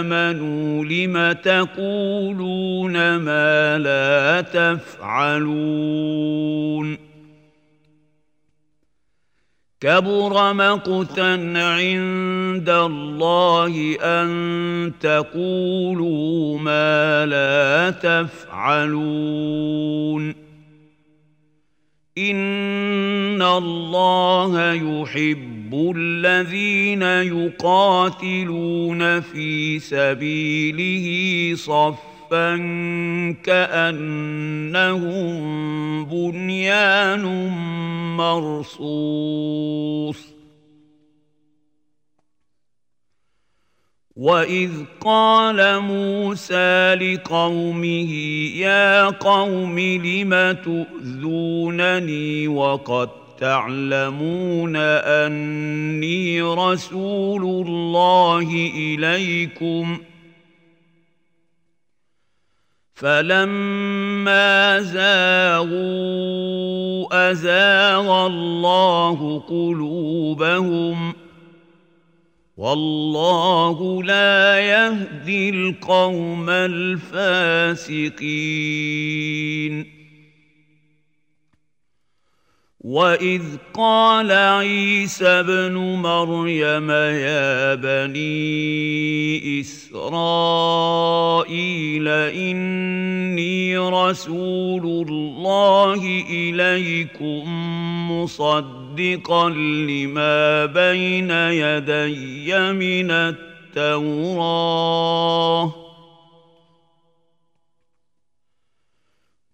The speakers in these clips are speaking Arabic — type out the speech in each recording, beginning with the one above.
امنوا لم تقولون ما لا تفعلون كبر مقتا عند الله ان تقولوا ما لا تفعلون ان الله يحب الذين يقاتلون في سبيله صفا كأنهم بنيان مرصوص. واذ قال موسى لقومه يا قوم لم تؤذونني وقد تعلمون أني رسول الله إليكم. فلما زاغوا أزاغ الله قلوبهم ۖ. والله لا يهدي القوم الفاسقين. واذ قال عيسى ابن مريم يا بني اسرائيل اني رسول الله اليكم مصدقا لما بين يدي من التوراه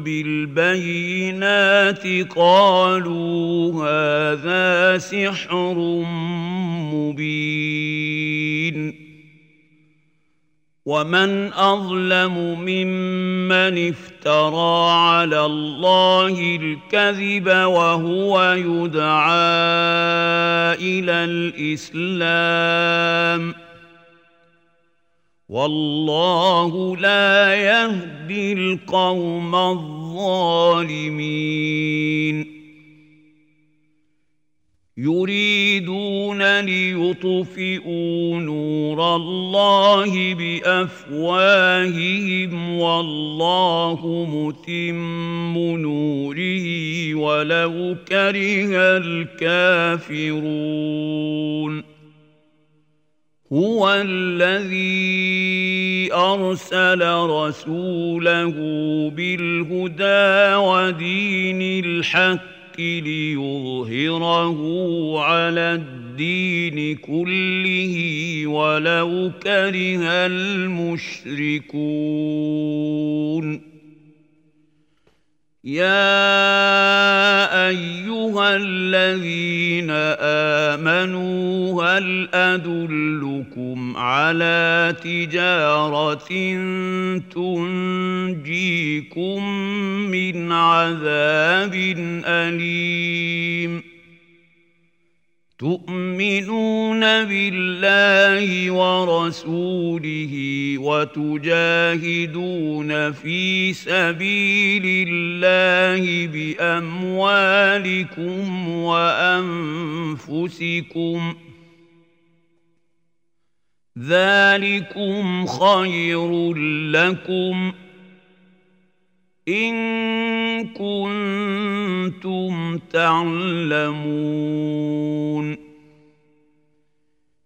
بالبينات قالوا هذا سحر مبين. ومن أظلم ممن افترى على الله الكذب وهو يدعى إلى الإسلام. والله لا يهدي القوم الظالمين. يريدون ليطفئوا نور الله بأفواههم والله متم نوره ولو كره الكافرون. هو الذي أرسل رسوله بالهدى ودين الحق ليظهره على الدين كله ولو كره المشركون. يا ايها الذين امنوا هل ادلكم على تجاره تنجيكم من عذاب اليم تؤمنون بالله ورسوله وتجاهدون في سبيل الله بأموالكم وأنفسكم ذلكم خير لكم إن كنتم تعلمون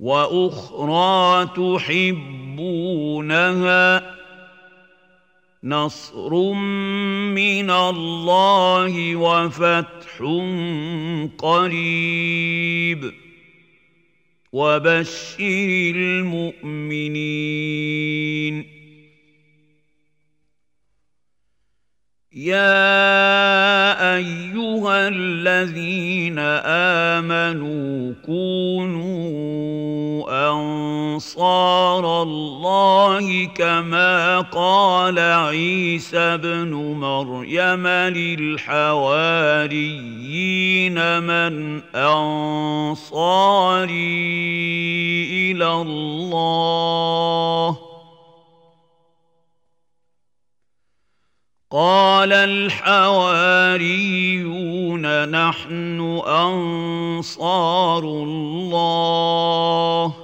وأخرى تحبونها نصر من الله وفتح قريب وبشر المؤمنين. يا أنصار الله كما قال عيسى ابن مريم للحواريين من أنصاري إلى الله. قال الحواريون نحن أنصار الله.